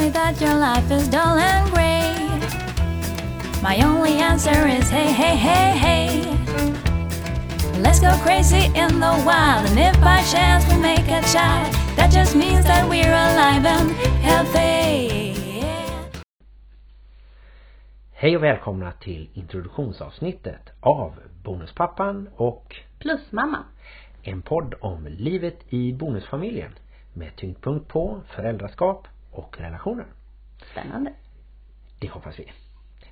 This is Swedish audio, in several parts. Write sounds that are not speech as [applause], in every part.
me that your life is dull and grey. My only answer is hey, hey, hey, hey. Let's go crazy in the wild, and if by chance we make a child, that just means that we're alive and healthy. Hej och välkomna till introduktionsavsnittet av Bonuspappan och Plusmamma. en podd om livet i bonusfamiljen med tyngdpunkt på föräldraskap och relationer. Spännande. Det hoppas vi.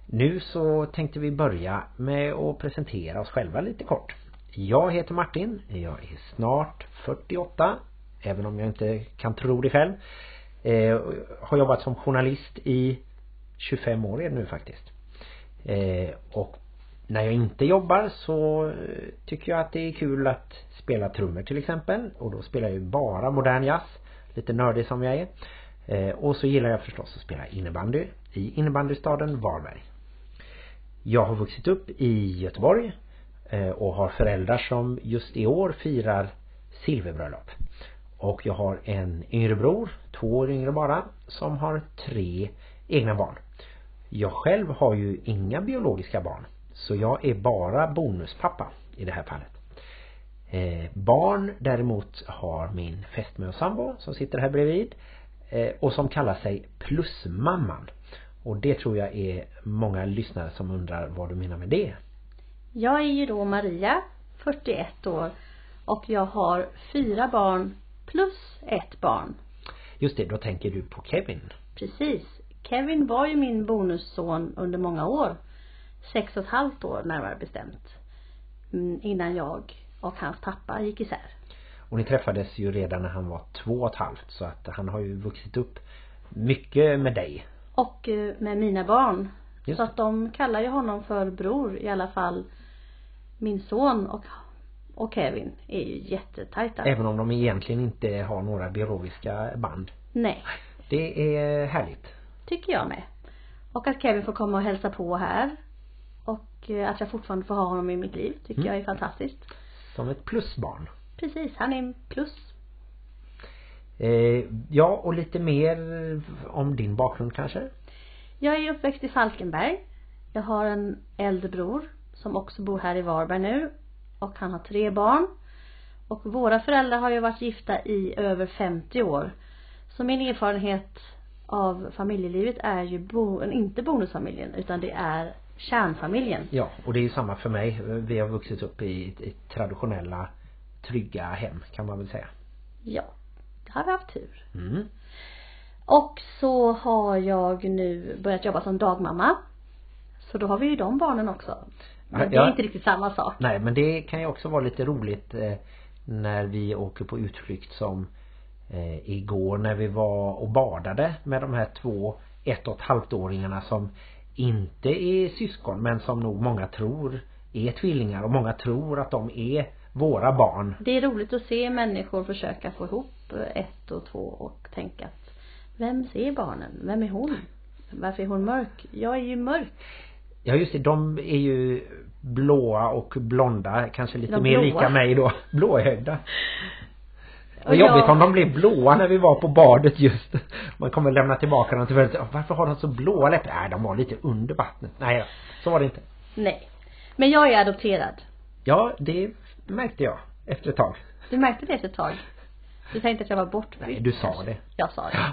Nu så tänkte vi börja med att presentera oss själva lite kort. Jag heter Martin, jag är snart 48 även om jag inte kan tro det själv. Eh, har jobbat som journalist i 25 år är det nu faktiskt. Eh, och när jag inte jobbar så eh, tycker jag att det är kul att spela trummor till exempel och då spelar jag ju bara modern jazz lite nördig som jag är Eh, och så gillar jag förstås att spela innebandy i innebandystaden Varberg jag har vuxit upp i Göteborg eh, och har föräldrar som just i år firar silverbröllop och jag har en yngre bror, två år yngre bara, som har tre egna barn. Jag själv har ju inga biologiska barn. Så jag är bara bonuspappa i det här fallet. Eh, barn däremot har min fästmö och sambo som sitter här bredvid. Eh, och som kallar sig plusmamman. Och det tror jag är många lyssnare som undrar vad du menar med det. Jag är ju då Maria, 41 år och jag har fyra barn plus ett barn. Just det, då tänker du på Kevin. Precis. Kevin var ju min bonusson under många år. Sex och ett halvt år närmare bestämt. Mm, Innan jag och hans pappa gick isär. Och ni träffades ju redan när han var två och ett halvt så att han har ju vuxit upp mycket med dig. Och eh, med mina barn. Just Så att de kallar ju honom för bror i alla fall. Min son och, och Kevin är ju jättetajta. Även om de egentligen inte har några biologiska band. Nej. Det är härligt. Tycker jag med. Och att Kevin får komma och hälsa på här. Och eh, att jag fortfarande får ha honom i mitt liv tycker Mm. jag är fantastiskt. Som ett plusbarn. Precis, han är en plus. Eh, ja, och lite mer om din bakgrund kanske? Jag är uppväxt i Falkenberg. Jag har en äldre bror som också bor här i Varberg nu. Och han har tre barn. Och våra föräldrar har ju varit gifta i över 50 år. Så min erfarenhet av familjelivet är ju bo, inte bonusfamiljen utan det är kärnfamiljen. Ja, och det är ju samma för mig. Vi har vuxit upp i, i traditionella trygga hem kan man väl säga. Ja, det har vi haft tur. Mm. Och så har jag nu börjat jobba som dagmamma. Så då har vi ju de barnen också. Men Ja, det är inte riktigt samma sak. Nej, men det kan ju också vara lite roligt eh, när vi åker på utflykt som eh, igår när vi var och badade med de här två ett och ett halvt åringarna som inte är syskon men som nog många tror är tvillingar och många tror att de är våra barn. Det är roligt att se människor försöka få ihop ett och två och tänka att vem ser barnen? Vem är hon? Varför är hon mörk? Jag är ju mörk. Ja just det, de är ju blåa och blonda, kanske lite De mer blåa. lika mig då, [laughs] blåögda. Och jobbigt jag- om de blev blåa när vi var på badet just. Man kommer lämna tillbaka dem till väldigt, varför har de så blåa läppar? Nej, de var lite under vattnet. Nej, så var det inte. Nej. Men jag är adopterad. Ja, det märkte jag efter ett tag. Du märkte det efter ett tag? Du tänkte att jag var bortbytt? Nej, du sa det. Jag sa det.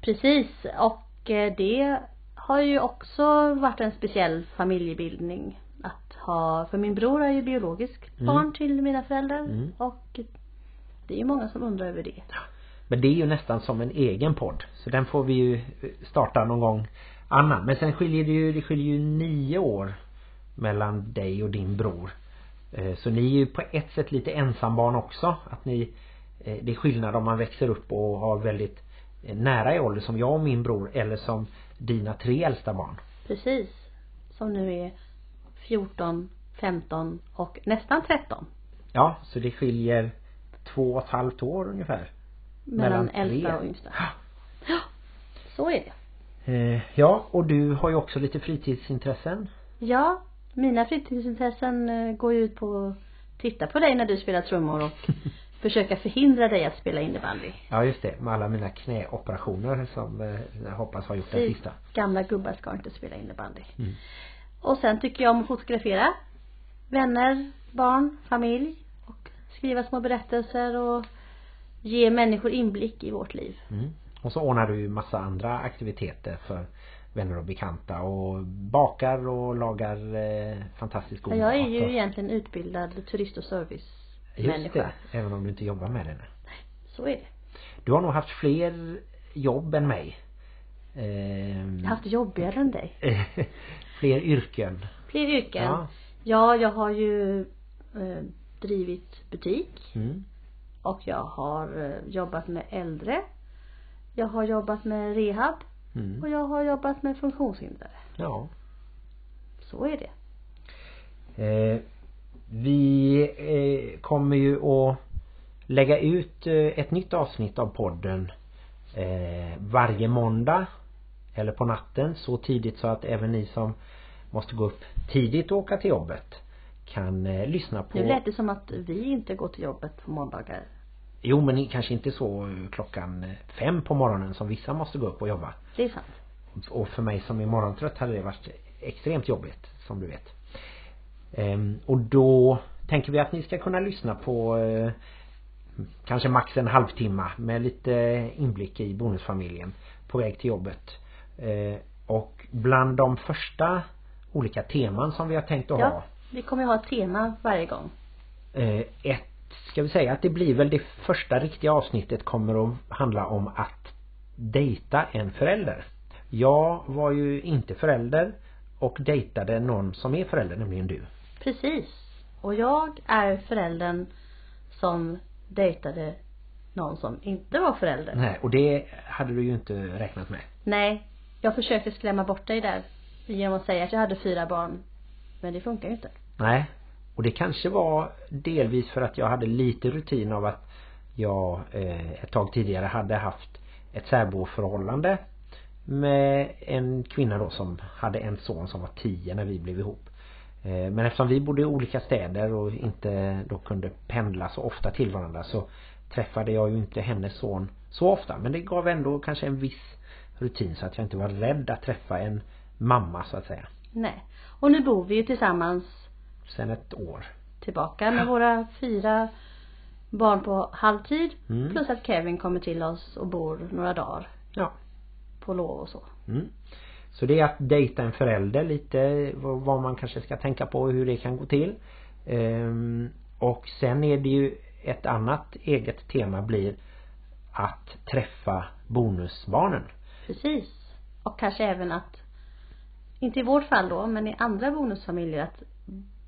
Precis. Och eh, det har ju också varit en speciell familjebildning. Att ha, för min bror är ju biologisk Mm. barn till mina föräldrar. Mm. Och det är ju många som undrar över det. Men det är ju nästan som en egen podd. Så den får vi ju starta någon gång annan. Men sen skiljer det ju, det skiljer ju nio år mellan dig och din bror. Eh, Så ni är ju på ett sätt lite ensambarn också. Att ni, eh, det är skillnad om man växer upp och har väldigt eh, nära i ålder som jag och min bror eller som dina tre äldsta barn. Precis. Som nu är 14, 15 och nästan 13. Ja, så det skiljer två och ett halvt år ungefär. Mellan, Mellan äldsta och yngsta. Ja. Så är det. Ja, och du har ju också lite fritidsintressen. Ja, mina fritidsintressen eh, går ju ut på att titta på dig när du spelar trummor och [laughs] försöka förhindra dig att spela innebandy. Ja just det, med alla mina knäoperationer som eh, jag hoppas har gjort den sista. Gamla gubbar ska inte spela innebandy. Mm. Och sen tycker jag om att fotografera. Vänner, barn, familj. Och skriva små berättelser och ge människor inblick i vårt liv. Mm. Och så ordnar du ju massa andra aktiviteter för vänner och bekanta och bakar och lagar eh, fantastiskt god jag är mat ju och- egentligen utbildad turist och Just servicemänniska. det, även om du inte jobbar med det nu. Så är det. Du har nog haft fler jobb än mig. Ehm, Jag har haft jobbigare än dig. [laughs] fler yrken. Fler yrken. Ja. Ja, jag har ju eh, drivit butik. Mm. Och jag har eh, jobbat med äldre. Jag har jobbat med rehab. Mm. Och jag har jobbat med funktionshindrade. Ja. Så är det. Eh, vi eh, kommer ju att lägga ut eh, ett nytt avsnitt av podden eh, varje måndag eller på natten så tidigt så att även ni som måste gå upp tidigt och åka till jobbet kan eh, lyssna på Nu lät det som att vi inte går till jobbet på måndagar. Jo men kanske inte så eh, klockan eh, fem på morgonen som vissa måste gå upp och jobba Det är sant. och för mig som är morgontrött hade det varit extremt jobbigt som du vet. Ehm, och då tänker vi att ni ska kunna lyssna på eh, kanske max en halvtimme med lite inblick i bonusfamiljen på väg till jobbet. Eh, och bland de första olika teman som vi har tänkt att ha Ja, vi kommer ju ha ett tema varje gång. eh, ett ska vi säga att det blir väl det första riktiga avsnittet kommer att handla om att dejta en förälder. Jag var ju inte förälder och dejtade någon som är förälder, nämligen du. Precis. Och jag är föräldern som dejtade någon som inte var förälder. Nej, och det hade du ju inte räknat med. Nej, jag försökte skrämma bort dig där genom att säga att jag hade fyra barn. Men det funkar ju inte. Nej. Och det kanske var delvis för att jag hade lite rutin av att jag eh, ett tag tidigare hade haft ett särboförhållande med en kvinna då som hade en son som var tio när vi blev ihop. Eh, Men eftersom vi bodde i olika städer och inte då kunde pendla så ofta till varandra så träffade jag ju inte hennes son så ofta. Men det gav ändå kanske en viss rutin så att jag inte var rädd att träffa en mamma så att säga. Nej. Och nu bor vi ju tillsammans Sen ett år. tillbaka med våra fyra barn på halvtid. Mm. Plus att Kevin kommer till oss och bor några dagar Ja. på lov och så. Mm. Så det är att dejta en förälder lite vad man kanske ska tänka på hur det kan gå till. Ehm, och sen är det ju ett annat eget tema blir att träffa bonusbarnen. Precis. Och kanske även att, inte i vårt fall då, men i andra bonusfamiljer att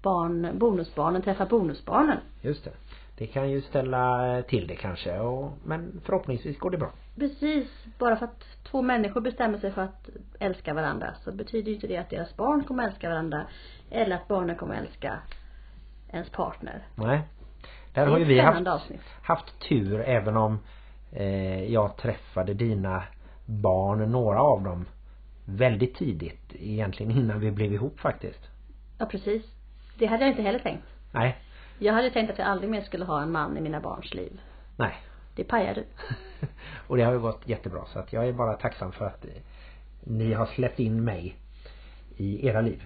barn, bonusbarnen träffar bonusbarnen. Just det. Det kan ju ställa till det kanske och, men förhoppningsvis går det bra. Precis. Bara för att två människor bestämmer sig för att älska varandra så betyder ju inte det att deras barn kommer älska varandra eller att barnen kommer älska ens partner. Nej. Där har ju vi haft, avsnitt. haft tur även om eh, jag träffade dina barn, några av dem väldigt tidigt egentligen innan vi blev ihop faktiskt. Ja, precis. Det hade jag inte heller tänkt. Nej, Jag hade tänkt att jag aldrig mer skulle ha en man i mina barns liv. nej. Det pajade. [laughs] och det har ju gått jättebra så att jag är bara tacksam för att eh, ni har släppt in mig i era liv.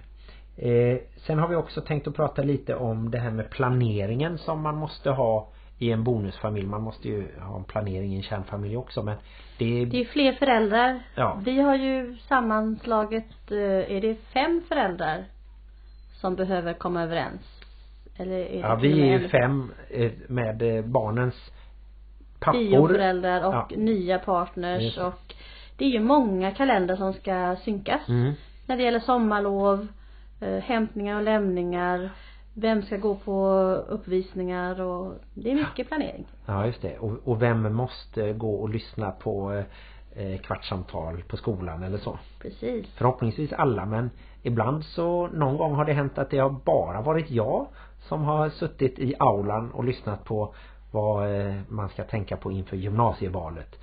Eh, sen har vi också tänkt att prata lite om det här med planeringen som man måste ha i en bonusfamilj. Man måste ju ha en planering i en kärnfamilj också men det är, Det är fler föräldrar. Ja. Vi har ju sammanslaget, eh, är det fem föräldrar som behöver komma överens? Eller är det Ja, vi är ju fem eh, med eh, barnens pappor. bioföräldrar och Ja. nya partners det. och det är ju många kalendrar som ska synkas. Mm. När det gäller sommarlov, eh, hämtningar och lämningar, vem ska gå på uppvisningar och det är mycket planering. Ja just det. Och, och vem måste gå och lyssna på kvartssamtal på skolan eller så. Precis. Förhoppningsvis alla men ibland så någon gång har det hänt att det har bara varit jag som har suttit i aulan och lyssnat på vad eh, man ska tänka på inför gymnasievalet.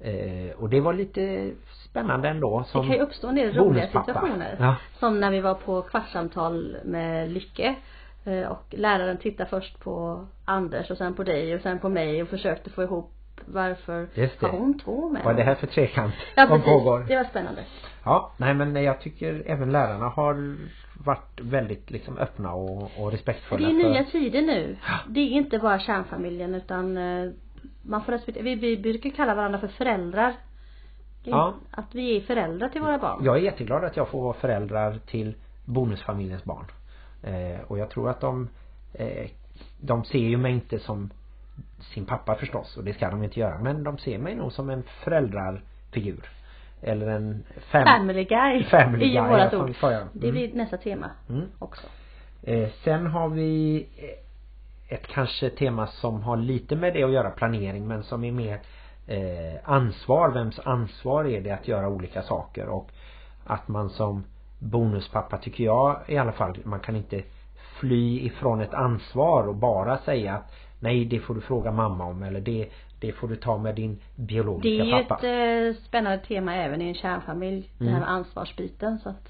Eh, och det var lite spännande ändå som det kan ju uppstå en del roliga situationer. Ja. Som när vi var på kvartssamtal med Lycke. Eh, Och läraren tittade först på Anders och sen på dig och sen på mig och försökte få ihop varför Just det. har hon två med? Vad är det här för trekant [laughs] Ja som pågår? det var spännande. Ja, nej men jag tycker även lärarna har varit väldigt liksom öppna och, och Det respektfulla är för nya tider nu. Det är inte bara kärnfamiljen utan eh, man får respektera, vi, vi brukar kalla varandra för föräldrar. Det Ja. Att vi är föräldrar till våra barn. Jag är jätteglad att jag får vara föräldrar till bonusfamiljens barn. Eh, och jag tror att de eh, de ser ju mig inte som sin pappa förstås och det ska de inte göra men de ser mig nog som en föräldrarfigur. Eller en fam Family guy. Family guy, vårat ord. jag. Det Mm. blir nästa tema Mm. också. Eh, sen har vi eh, ett kanske tema som har lite med det att göra, planering, men som är mer eh, ansvar. Vems ansvar är det att göra olika saker och att man som bonuspappa tycker jag i alla fall, man kan inte fly ifrån ett ansvar och bara säga att nej det får du fråga mamma om eller det, det får du ta med din Det biologiska är ju pappa. ett eh, spännande tema även i en kärnfamilj. Det här Mm. ansvarsbiten så att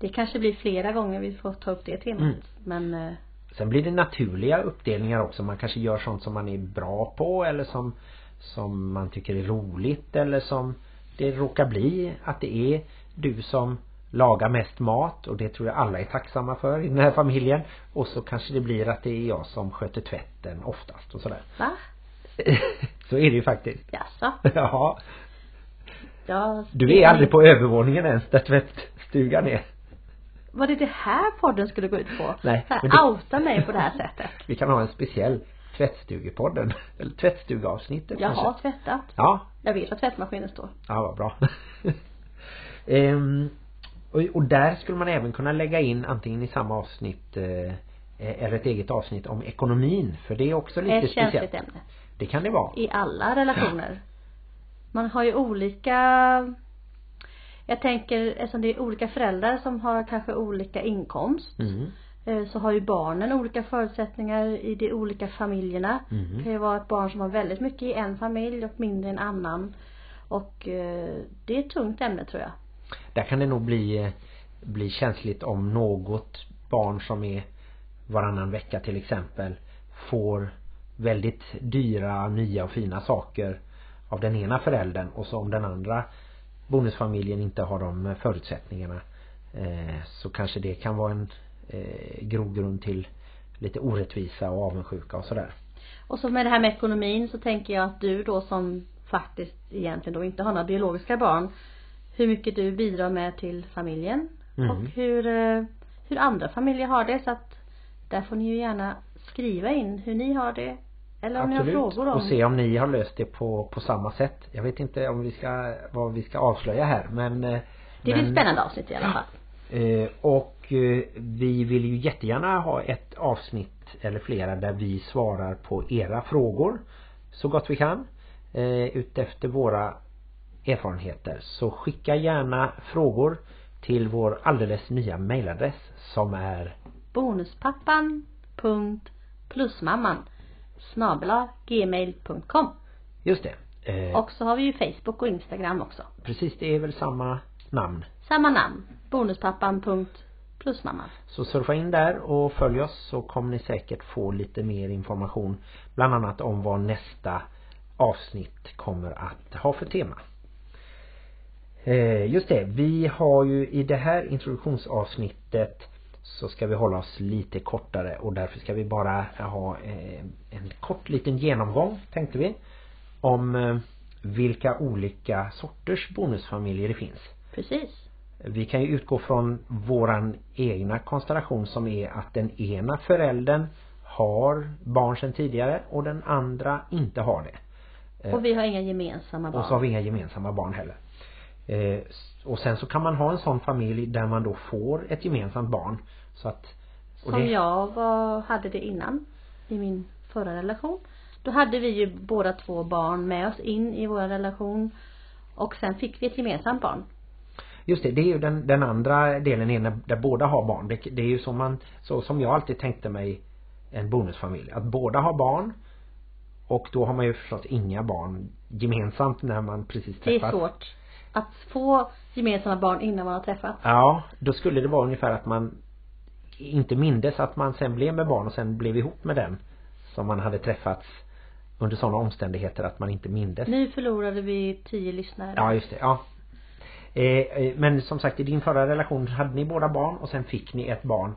det kanske blir flera gånger vi får ta upp det temat. Mm. Men eh, Sen blir det naturliga uppdelningar också. Man kanske gör sånt som man är bra på eller som som man tycker är roligt eller som det råkar bli att det är du som lagar mest mat och det tror jag alla är tacksamma för i den här familjen och så kanske det blir att det är jag som sköter tvätten oftast och sådär. va? [laughs] så är det ju faktiskt. Jaså? [laughs] Ja. Ja, Du är aldrig på övervåningen ens där tvättstugan är. Var det det här podden skulle gå ut på? Nej, men det- outa mig på det här sättet. [laughs] Vi kan ha en speciell tvättstugepodden. Eller tvättstugeavsnittet Jag kanske. har tvättat. Ja, Jag vet att tvättmaskinen står. Ja, vad bra. ehm, och, och där skulle man även kunna lägga in antingen i samma avsnitt eh, eller ett eget avsnitt om ekonomin. För det är också lite Ett speciellt. känsligt ämne. Det kan det vara. I alla relationer. Man har ju olika jag tänker eftersom det är olika föräldrar som har kanske olika inkomst Mm. eh, så har ju barnen olika förutsättningar i de olika familjerna. Mm. Det kan ju vara ett barn som har väldigt mycket i en familj och mindre i en annan. Och eh, det är ett tungt ämne tror jag. Där kan det nog bli, bli känsligt om något barn som är varannan vecka till exempel får väldigt dyra, nya och fina saker av den ena föräldern och så om den andra bonusfamiljen inte har de förutsättningarna eh, så kanske det kan vara en eh, grogrund till lite orättvisa och avundsjuka och sådär. Och så med det här med ekonomin så tänker jag att du då som faktiskt egentligen då inte har några biologiska barn hur mycket du bidrar med till familjen Mm. och hur, eh, hur andra familjer har det så att där får ni ju gärna skriva in hur ni har det eller om ni har frågor om och se om ni har löst det på, på samma sätt. Jag vet inte om vi ska, vad vi ska avslöja här men eh, Det blir men, ett spännande avsnitt i alla fall. Eh, och eh, vi vill ju jättegärna ha ett avsnitt eller flera där vi svarar på era frågor så gott vi kan eh, utefter våra erfarenheter. Så skicka gärna frågor till vår alldeles nya mailadress som är Bonuspappan.plusmamman snabela gmail.com just det. Eh, Och så har vi ju Facebook och Instagram också. precis det är väl samma namn. Samma namn. Bonuspappan.plusmamman. Så surfa in där och följ oss så kommer ni säkert få lite mer information bland annat om vad nästa avsnitt kommer att ha för tema. Eh, just det, vi har ju i det här introduktionsavsnittet så ska vi hålla oss lite kortare och därför ska vi bara ha eh, en kort liten genomgång tänkte vi om eh, vilka olika sorters bonusfamiljer det finns. Precis. Vi kan ju utgå från våran egna konstellation som är att den ena föräldern har barn sedan tidigare och den andra inte har det. Och vi har inga gemensamma barn. och så har vi inga gemensamma barn heller. Eh, och sen så kan man ha en sån familj där man då får ett gemensamt barn. Så att Som det- jag var, hade det innan. I min förra relation. Då hade vi ju båda två barn med oss in i vår relation. Och sen fick vi ett gemensamt barn. Just det, det är ju den, den andra delen är när, där båda har barn. Det, det är ju som man, så som jag alltid tänkte mig en bonusfamilj. Att båda har barn och då har man ju förstås inga barn gemensamt när man precis Det är träffas. svårt. Att få gemensamma barn innan man har träffats. Ja, då skulle det vara ungefär att man inte mindes att man sen blev med barn och sen blev ihop med den som man hade träffats under sådana omständigheter att man inte mindes. Nu förlorade vi tio lyssnare. Ja, just det. Ja. Eh, eh, men som sagt, i din förra relation hade ni båda barn och sen fick ni ett barn.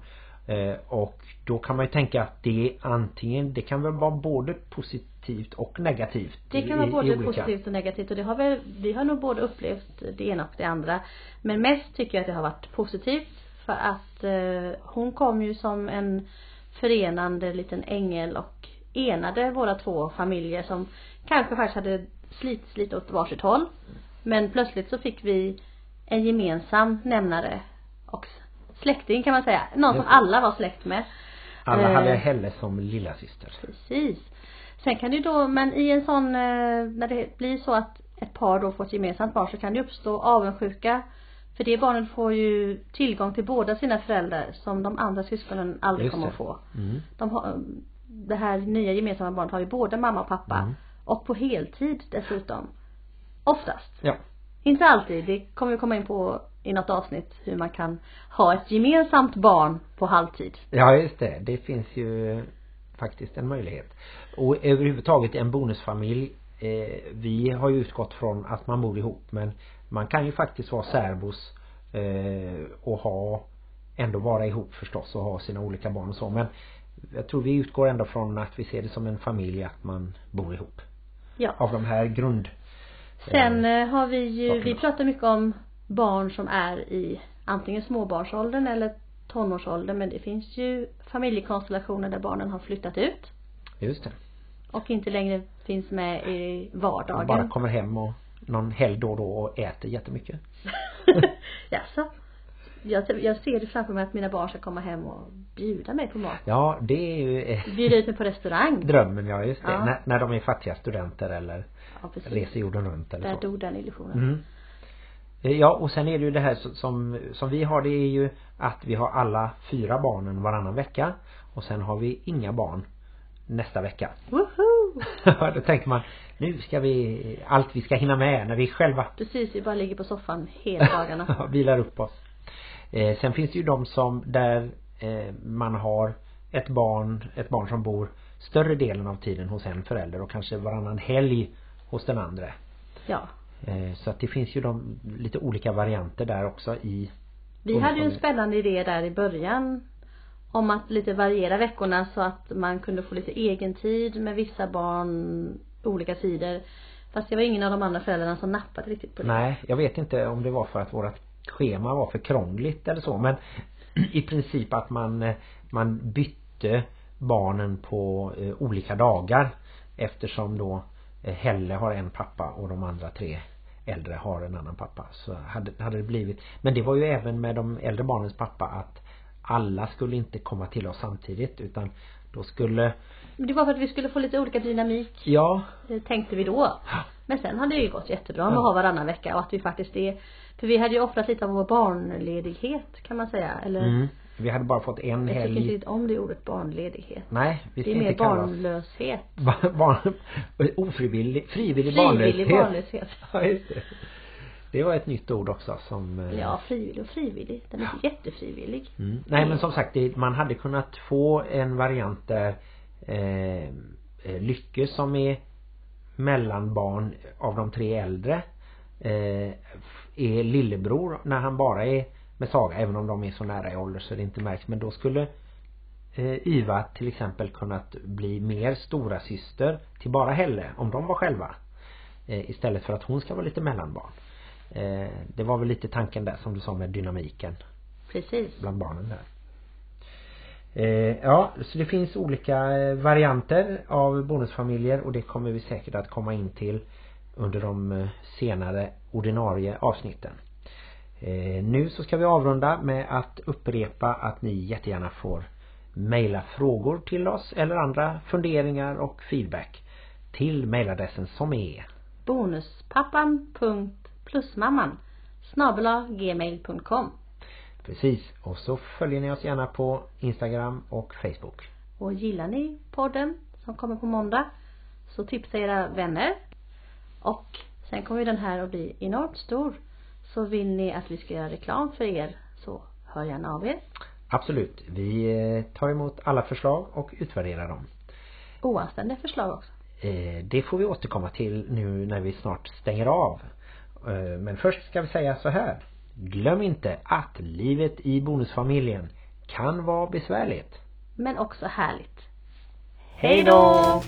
Eh, och då kan man ju tänka att det antingen, det kan väl vara både positivt och negativt. Det kan vara både positivt och negativt och det har väl, vi har nog både upplevt det ena och det andra. Men mest tycker jag att det har varit positivt för att eh, hon kom ju som en förenande liten ängel och enade våra två familjer som kanske faktiskt hade slitits lite åt varsitt håll. Men plötsligt så fick vi en gemensam nämnare och släkting kan man säga. Någon som alla var släkt med. Alla Eh, hade Helle som lilla syster. Precis. Sen kan det ju då, men i en sån, eh, när det blir så att ett par då får ett gemensamt barn så kan det uppstå avundsjuka. För det barnet får ju tillgång till båda sina föräldrar som de andra syskonen aldrig Just kommer det. att få. Mm. De har, det här nya gemensamma barnet har ju både mamma och pappa. Mm. Och på heltid dessutom. Oftast. Ja. Inte alltid, det kommer vi komma in på i något avsnitt hur man kan ha ett gemensamt barn på halvtid. Ja just det, det finns ju faktiskt en möjlighet. Och överhuvudtaget en bonusfamilj eh, Vi har ju utgått från att man bor ihop men Man kan ju faktiskt vara särbos eh, och ha Ändå vara ihop förstås och ha sina olika barn och så men Jag tror vi utgår ändå från att vi ser det som en familj att man bor ihop Ja. Av de här grund Sen eh, har vi ju, vi pratar mycket om barn som är i antingen småbarnsåldern eller tonårsåldern men det finns ju familjekonstellationer där barnen har flyttat ut Just det och inte längre finns med i vardagen. Och bara kommer hem och någon helg då och då och äter jättemycket [laughs] Jaså? Jag, jag ser det framför mig att mina barn ska komma hem och bjuda mig på mat. Ja det är ju Bjuda ut mig på restaurang. [laughs] Drömmen, ja just det. Ja. När, när de är fattiga studenter eller Ja, precis. reser jorden runt eller Där så. dog den illusionen. Mm. Eh, Ja och sen är det ju det här som, som vi har det är ju att vi har alla fyra barnen varannan vecka och sen har vi inga barn nästa vecka. Woho! [laughs] Då tänker man nu ska vi allt vi ska hinna med när vi själva Precis, vi bara ligger på soffan hela dagarna. [laughs] vilar upp oss. Eh, sen finns det ju de som där eh, man har ett barn, ett barn som bor större delen av tiden hos en förälder och kanske varannan helg hos den andra. Ja. Eh, så att det finns ju de lite olika varianter där också i Vi hade ju en spännande idé där i början om att lite variera veckorna så att man kunde få lite egen tid med vissa barn olika tider. Fast det var ingen av de andra föräldrarna som nappade riktigt på det. Nej, jag vet inte om det var för att vårat schema var för krångligt eller så men [clears throat] i princip att man eh, man bytte barnen på eh, olika dagar eftersom då Helle har en pappa och de andra tre äldre har en annan pappa så hade, hade det blivit men det var ju även med de äldre barnens pappa att alla skulle inte komma till oss samtidigt utan då skulle Det var för att vi skulle få lite olika dynamik, ja det tänkte vi då. Men sen hade det ju gått jättebra med att ha varannan vecka och att vi faktiskt är För vi hade ju offrat lite av vår barnledighet kan man säga. Eller mm, vi hade bara fått en jag tycker inte helg riktigt om det ordet barnledighet. nej vi Det ska är mer inte kalla oss barnlöshet. [laughs] Ba- barn, ofrivillig, frivillig Frivillig barnlöshet. barnlöshet. [laughs] Ja, just det. Det var ett nytt ord också som eh, Ja, frivillig och frivillig. Den är jättefrivillig. mm. Nej men som sagt det, man hade kunnat få en variant där eh, eh, Lycke som är mellanbarn av de tre äldre eh, är lillebror när han bara är med Saga även om de är så nära i ålder så det inte märks. Men då skulle eh, Iva till exempel kunnat bli mer stora syster till bara Helle om de var själva. Eh, istället för att hon ska vara lite mellanbarn. Eh, det var väl lite tanken där som du sa med dynamiken. Precis. bland barnen där. Eh, ja så det finns olika eh, varianter av bonusfamiljer och det kommer vi säkert att komma in till under de eh, senare ordinarie avsnitten nu så ska vi avrunda med att upprepa att ni jättegärna får mejla frågor till oss eller andra funderingar och feedback till mejladressen som är Bonuspappan.plusmamman gmail.com precis och så följer ni oss gärna på Instagram och Facebook. Och gillar ni podden som kommer på måndag så tipsa era vänner. Och sen kommer ju den här att bli enormt stor. Så vill ni att vi ska göra reklam för er så hör gärna av er. Absolut. Vi eh, tar emot alla förslag och utvärderar dem. Oanständiga förslag också. Eh, det får vi återkomma till nu när vi snart stänger av. Eh, men först ska vi säga så här. Glöm inte att livet i bonusfamiljen kan vara besvärligt. Men också härligt. Hej då!